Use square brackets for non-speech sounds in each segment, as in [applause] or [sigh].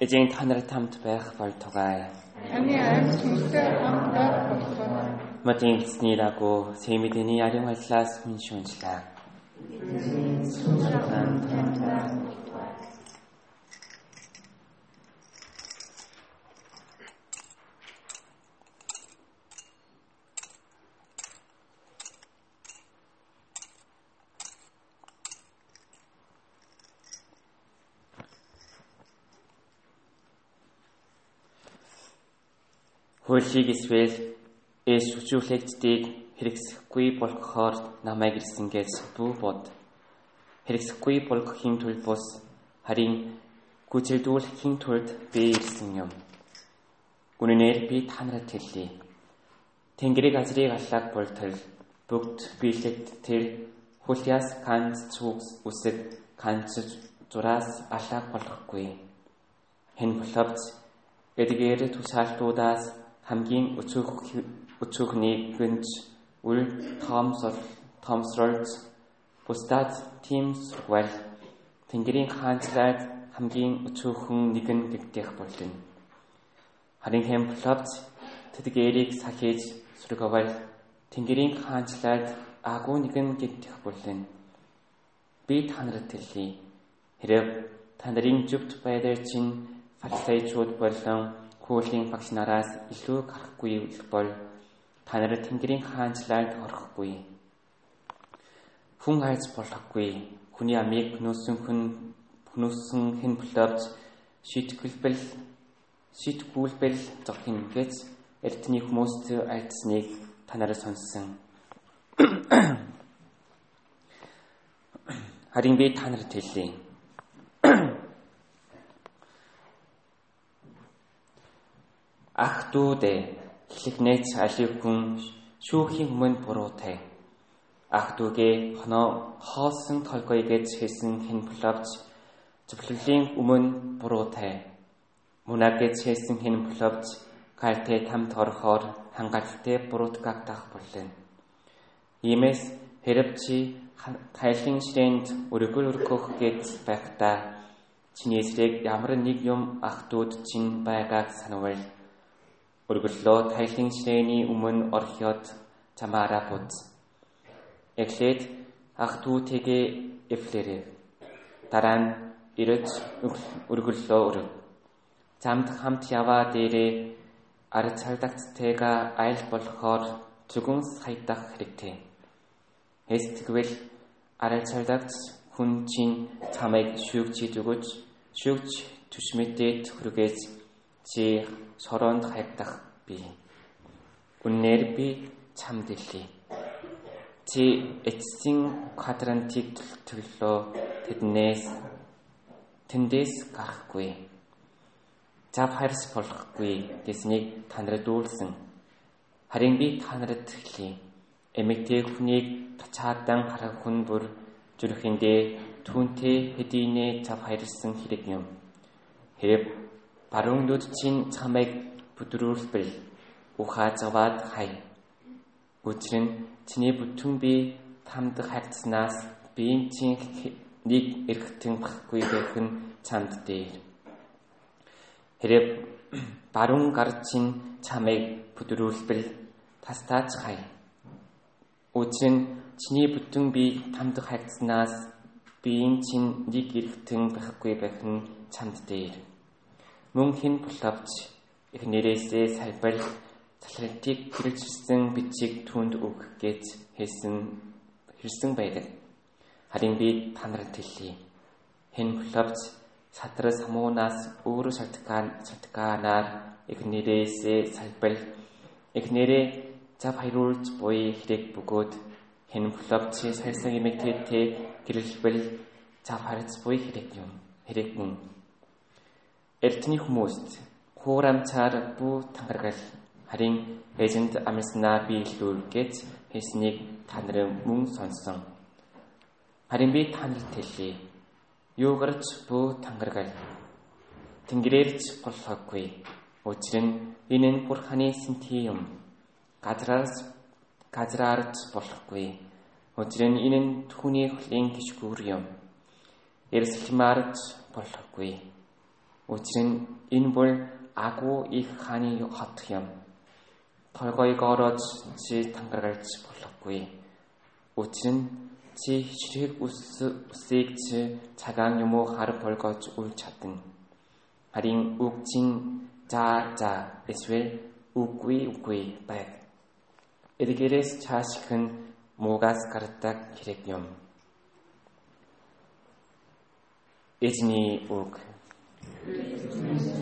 Эзэн та нарт хамт байх болтугай. Таны амьд сүнсээр хамтдаа болтугай. Матин эзний дагуу сэмэдэний ариун аллаас минь шүнжлээ. Хуулийг эсвэл эс хүчүүлэгчдийг хэрэгсэхгүй болгохоор намайг ирсэнгээс бүү бод. Хэрэгсэхгүй болгохын тулд бус харин гүйцэлдүүлэхийн тулд би ирсэн юм. Үнэнээр би та нарт хэллий. Тэнгэрийг азрыг аллаг болтол бүгд биелэгт тэр хулиас ганц цугс үсэг ганц зураас аллаг болохгүй. Хэн боловч эдгээр тусаалтуудаас хамгийн өцөөх өцөөхний гэнж үл тоомсол тоомсролт бусдад тим сургуул Тэнгэрийн хаанчлаад хамгийн өцөөхөн нэгэн гэгдэх болно. Харин хэм пловц тэдгэрийг сахиж сургавал Тэнгэрийн хаанчлаад агуу нэгэн гэгдэх болно. Би та нарт хэлье. Хэрэг та нарын зүвт байдал чинь фарисеучуд болон хуулийн багш нараас илүү гарахгүй бол та нар Тэнгэрийн хаанчлалд орохгүй. Хүн айц болохгүй. Хүний амийг пнөөсөн хүн пнөөсөн хэн боловч шийтгэлбэл шийтгүүлбэл зогтын гэж эртний хүмүүст айцсныг та нараа сонссон. Харин би та нарт хэллээ. Ах дүүдээ эхлэгнээч алив хүн шүүхийн өмнө буруутай. Ах дүүгээ хоноо хоосон толгой гэж хэлсэн хэн бловч зөвлөлийн өмнө буруутай. Мунаг гэж хэлсэн хэн бловч калтэй тамд орохоор хангалттай буруутгагдах болно. Иймээс хэрэг чи тайлын ширээнд өргөл өргөх гэж байхдаа чиний эсрэг ямар нэг юм ах дүүд чинь байгааг санавал өргөллөө тайлын ширээний өмнө орхиод чамаараа буз. Эхлээд ах дүүтэйгээ эвлэрээ. Дараа нь ирэж өргөллөө өрөв. Замд хамт яваа дээрээ ар цагдагцтэйга айл болохоор зүгэн саядах хэрэгтэй. Эстгвэл ар цагдагц хүн чинь чамайг шүүгчид өгөж шүүгч түшмэдэд хүргээж чи сороонд хайгдах би. Үнээр би чамд илээ. Чи эцсийн квадрантыг төлөлөө тэднээс тэндээс гарахгүй. Зав харс болохгүй гэснийг та нарт дүүлсэн. Харин би та нарт хэлье. Эмэгтэй хүнийг тачаадан харах хүн бүр зүрхэндээ түүнтэй хэдийнэ зав харсан хэрэг юм. Хэрэг баруун нүд чинь чамайг бүдрүүлбэл ухаазаваад хай. Учир нь чиний бүтэн би тамд хайцснаас биеийн чинь нэг эргэтэн баггүй байх нь чамд дээр. Хэрэг [clears throat] баруун гар чинь чамайг бүдрүүлбэл тастаач хай. Учир нь чиний бүтэн би тамд хайцснаас биеийн чинь нэг эргэтэн байхгүй байх нь чамд дээр мөн хэн булавч их нэрээсээ салбар цалралтыг хэрэгжүүлсэн бичиг түнд өг гэж хэлсэн хэлсэн байдаг. Харин би та нарт хэлье. Хэн булавч садрас хамуунаас өөрө шалтгаан шалтгаанаар их нэрээсээ салбар их нэрээ зав хайруулж буй хэрэг бөгөөд хэн булавч сарсан эмэгтэйтэй гэрэлбэл зав харц буй хэрэг юм. Хэрэг мөн Эртний хүмүүст хуурамцаар бүү тангаргал харин эзэнд амьснаа биелүүл гэж хэлснийг та нарын мөн сонсон. Харин би та нарт хэлье. Юу гарч бүү тангаргал тэнгэрээрч болохгүй. Учир нь энэ нь бурханы сэнти юм. Газраас газраарч болохгүй. Учир нь энэ нь түүний хөлийн гişгүүр юм. Эрсэлмаарч болохгүй Учир нь энэ бол агуу их хааны хот юм. Толгойг ороод чи тангарагч болохгүй. Учир нь чи хичрэг усыг чи цагаан юм уу хар болгож үл чадна. Харин үг чин за за эсвэл үгүй үгүй байг. Эдгээрээс цааших нь муугаас гардаг хэрэг юм. Эзний үг. Christ,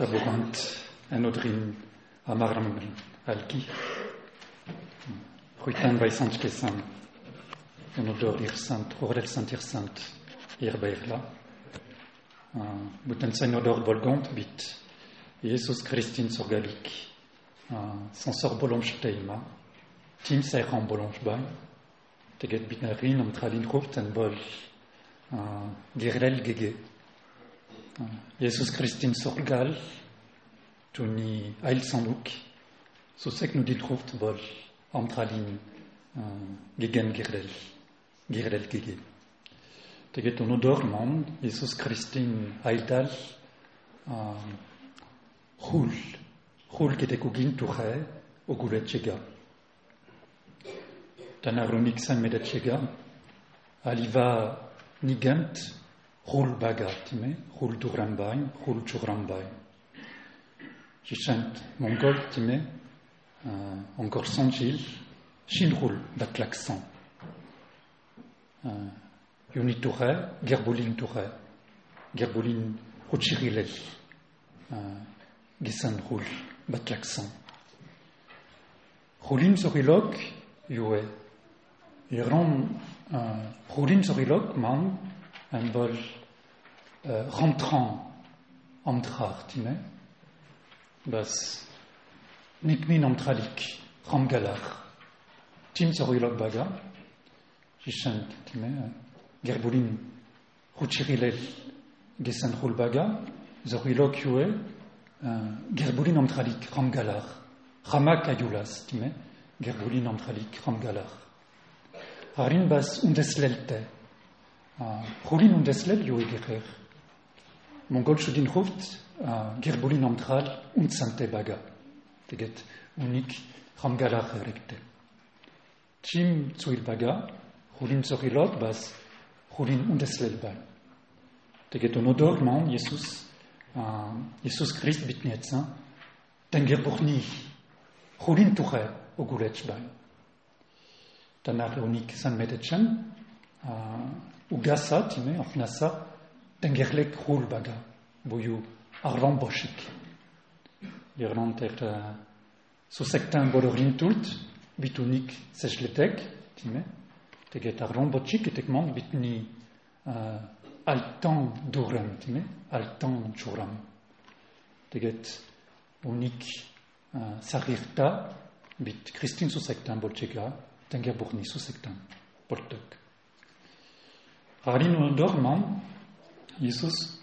tabogant en odrin alki. Ruitan vai sant kesan orel sant irsant irbeirla. Euh, Buten sen odor bit Jesus Christin sorgalik euh, sansor bolonj teima tim seiran bolonj bain teget bit narin om tralin hurt en bol euh, girlel gege Jesus Kristin sorgal, tuni ailsanluk, sosek nu diltruft vol, amtralin, euh, gegen girel, girel gege. Teget unu dorman, Jesus Kristin aildal, euh, hul, hul getekugin tuche, ogulet chega. Tana san medet chega, aliva nigant, hol bagatime, hol durambaim, hol churambaim. Je chante mongol time, euh, encore sans gil, shinhul bat l'accent. Euh, Yuni touré, gerbolin touré, gerbolin rochirilel, euh, gisanhul bat l'accent. Rolim sorilok, yue, Iran, rolim sorilok, man, un bol euh, rentrant amtrar time bas nikmin amtralik ramgalar tim sorilok baga jishant time gerbulin ruchirilel gesan rul baga zorilok yue gerbulin amtralik ramgalar ramak ayulas time gerbulin amtralik ramgalar harin bas undeslelte Rolin und Deslel jo gerer. Mongol chudin hoft gerbolin amtral und sante baga. Teget unik ramgala erekte. Tim zuil baga, rolin zorilot bas rolin und Deslel ba. Teget on odor man Jesus Jesus Christ bitnetsa. Den gerborni rolin tuche o gulech ba. Danach unik san medetchen ugasa, time, afnasa, denkerlijk hulbada, boyu arvamboshik. L'Irlande ter euh, so sektan bolorin tult, bitunik sechletek, time, teget arvamboshik et tekman bitni euh, altan duram, time, altan churam. Teget unik euh, sarirta, bit Christine so sektan bolchega, denker burni so sektan, boltek. Rarin dorman, Harin un dorman, Jesus,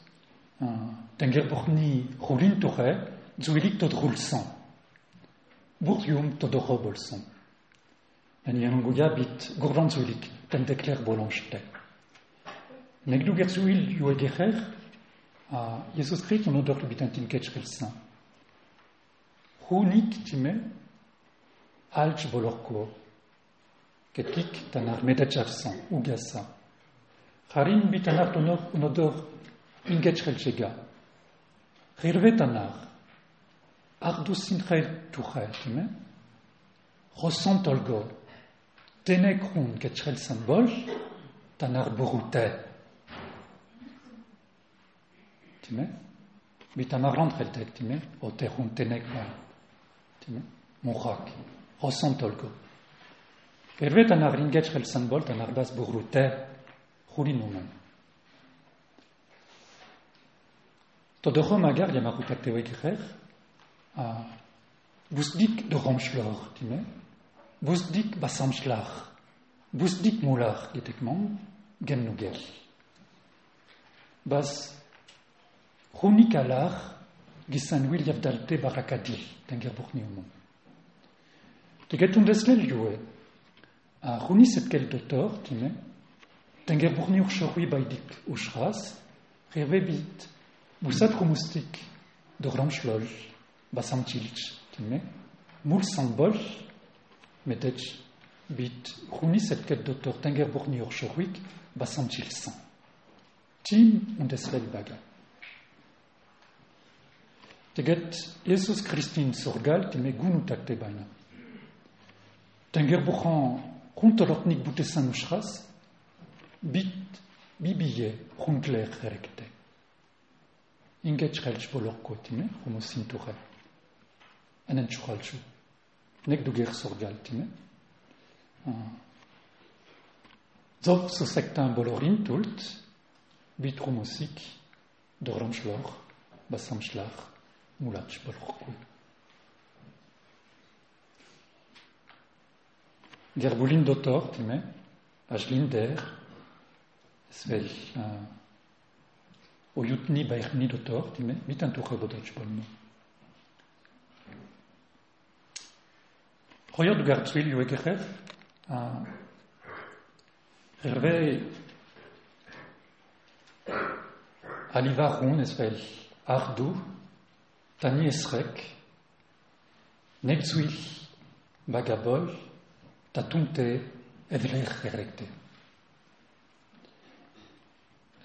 den gerbochni rolin tore, zuilik tot rulsan. Burtium tot robolsan. En yan goya bit gourvan zuilik, ten dekler bolonchte. Negdu gerzuil yu egecher, a Jesus Christ on odor bit antin ketchrelsan. Hunik time, alch bolorko, ketik tanar medachavsan, ugasa. Harin bitanar tonor unodor ingech chelchega. Rirve tanar. Ardusin chel tuchel, time. Rosant olgo. Tenek run ketchel symbol. Tanar borute. Time. Bitanar rentrel tek, time. O terun tenek ba. Time. Monchak. Rosant olgo. Rirve tanar ingech hori nunan. To dorom erer, a guzdik dorom shlor, dime, guzdik basam shlar, guzdik molar getekman, gen nugel. Baz, honik barakadi, tenger burni umon. A honi setkel Dengeburni Urshorui Baidik Ushras, Revebit, Busat de Bit, Rumi Urshorwik, Basam Chilsan. Tim und Baga. Teget Jesus Christin Sorgal, Timme Gunutak Tebana. Dengerbuchan, Kuntolotnik Butesan Ushras, Bibiye Hunkler gerekte. Inget schelch bolor kotime, humosinture. Anen chuchalchu. Nek du ger sorgaltime. Zop so sektan bolorin tult, bit humosik, doramschlor, basamschlach, mulach bolor kul. Gerbulin dotor, time, Ashlinder, Svel. Ojutni bajrni do torti, mit un tour bodoch bonno. Royod gartzwil yo ekeref, herve alivarun esvel ardu, tani esrek, nebzwil bagabol, tatunte edler erekte.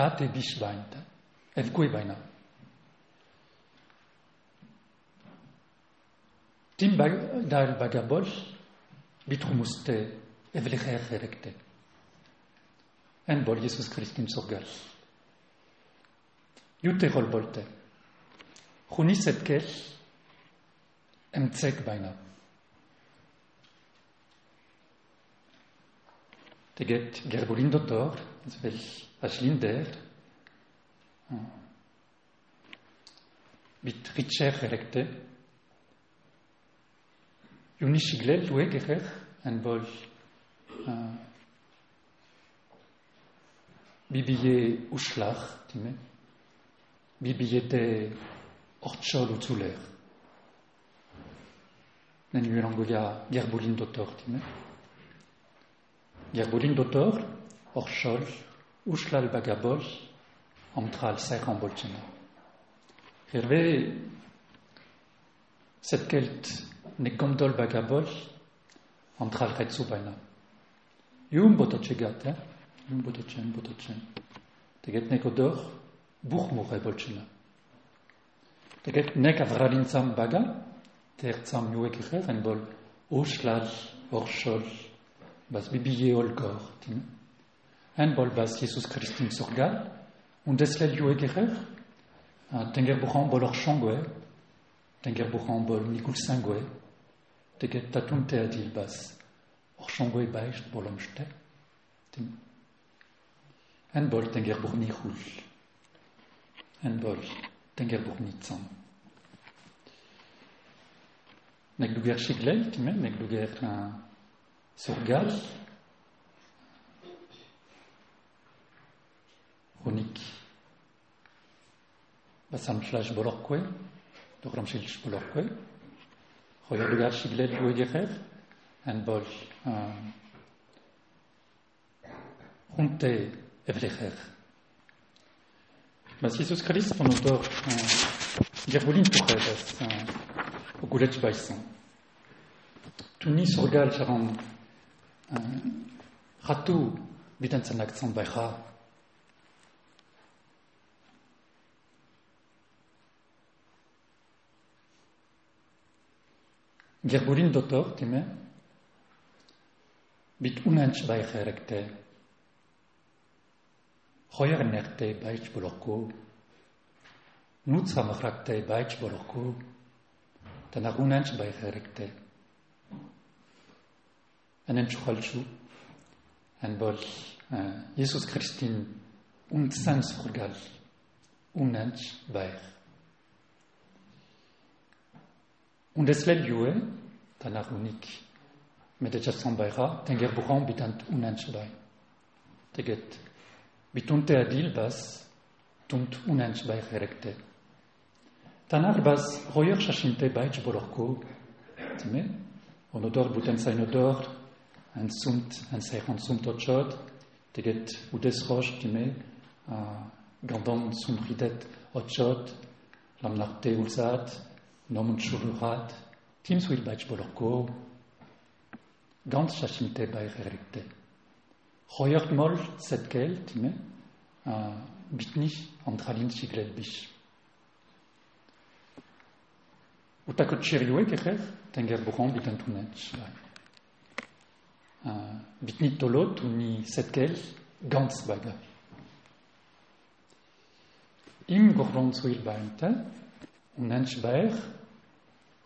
Date Vishvainta. El Kuivaina. Tim dar bagabosh bitrumuste evlecher ferekte. En bol Jesus Christin sorgers. Jute rolbolte. Chunis et kesh emtzek baina. Teget gerburin dotor, ez als Linder mit Richard gerekte. Juni Siglel due gerer äh, en bol bibie uschlach, time, bibiete ortsol utzuler. Nen gerbulin dotor. Gerbulin dotor, uxla l-bagabol omtra l-sajħan bolċina. Hirve, set kelt nekkom dol bagabol omtra l-ħetsu bajna. Jum botoċe għat, eh? Jum botoċen, botoċen. Teget neko dor, buħ muħe bolċina. Teget nek avralin zam baga, ter zam juwek iħer, en bol uxla l-orxol, bas bibije ol-gor, tina. einmal weiß Jesus Christus Orgal und deshalb Jue Gerer, ah, Tenger Buchan Bol Orchangue, Tenger Buchan Bol Nikulsangue, Teget Tatum Teadil Bas, Orchangue Beicht Bol Omste, Einmal Tenger Burni Hul, Einmal Tenger Burni Zam. Nek du ger nek du ger sorgal, chronique basamtlash bolorque, dogramshil bolorque, royalga shiglel guegerer, en bol junte um, evlecher. Mas bah, Jesus Christ von unter euh, Gerbolin Tuchedes, euh, Ogulech Baisan. Tunis Orgal Charan, euh, Ratou, Bidan Sanak San Baira, гербурин дотор тиме бит унанч бай хэрэгтэй. Хоёр нэртэй байж болохгүй. Нууц хамахрагтай байж болохгүй. Танаа унанч бай хэрэгтэй. Анан чухал шүү. Ан бол Иесус Христийн үндсэн сургаал унанч байх Und es lel jue, danach unik, meditação baira, tenger buchon bitant unanch bay. Teget, bitunte adil bas, tunt unanch bay herekte. Tanar bas, royer shashinte baych bolorko, time, on odor buten sein odor, un sunt, un seichon sunt otchot, teget, udes roche, time, gandon sumridet otchot, lamnarte ulzat, Nomen Shururat, Tim Swilbach Bolorko, Gans Shashimte Bairerikte. Hoyert Mol Setkel, Time, euh, Bitni Antralin Siglet Bish. Utakot Chiriwe, Kecher, Tenger Buran, Bitantunach. Euh, Bitni Tolot, Uni Setkel, Gans Baga. Im Gorlon Swilbach, Unench Bairerikte,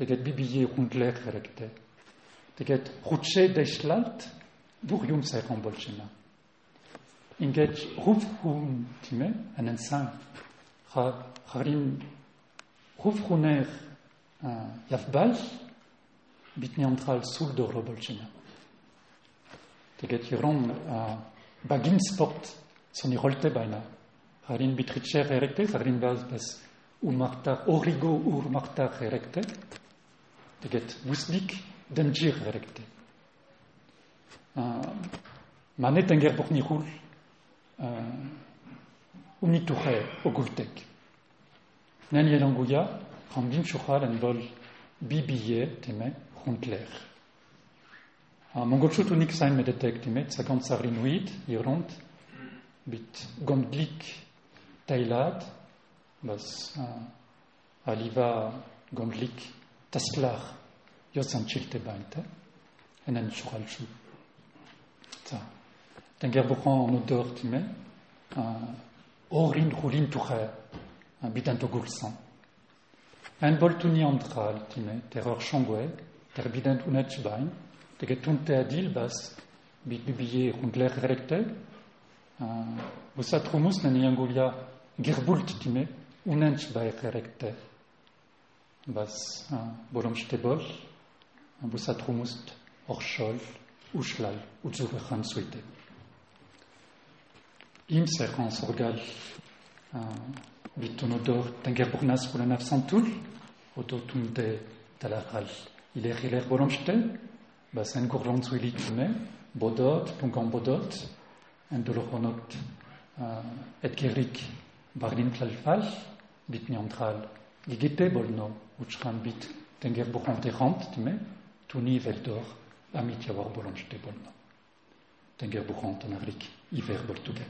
Teget bibiye runtler gerekte. Teget rutse deslalt burium sai rambolchena. Inget rufrun time anen san. Harin rufruner yafbal bitni antral sul do robolchena. Teget yiron bagin sport son irolte baina. Harin bitritcher erekte, harin baz bas umartar origo urmartar erekte. Deket wusnik demjir gerekte. Ah, Manet enger bok nihul euh, umituhe ogultek. Nen yelanguya randim shukhal en vol bibiye teme runtler. Ah, Mongolchut unik sein med detek teme tsagantsarinouid iront bit gomdlik tailat bas ah, aliva gomdlik gondlik tasklar yosan chilte bainte enen shukhal shu. Ta. Tenger bokhan odor teme orin rulin tuche un bidanto gulsan. Un boltuni antral time terror changwe ter bidant unach bain teget tunte adil bas bit bibiye rundler rekte Busa trumus na niangulia gerbult time unanch bai rekte was worum Stebol, was atrumust orshol, ushlal, utzuvechan suite. Im serran sorgal, bitonodor, tengerburnas pour la nafsantul, de talaral, il est riler worum bas gourland suilitune, bodot, tungan bodot, en barlin klalfal, bitniantral, ligite bolno, utschrambit den Gerbuchon de Randtme, tun iverdor amit javor bolonj de bolno. Den Gerbuchon ton arlik iver boltugen.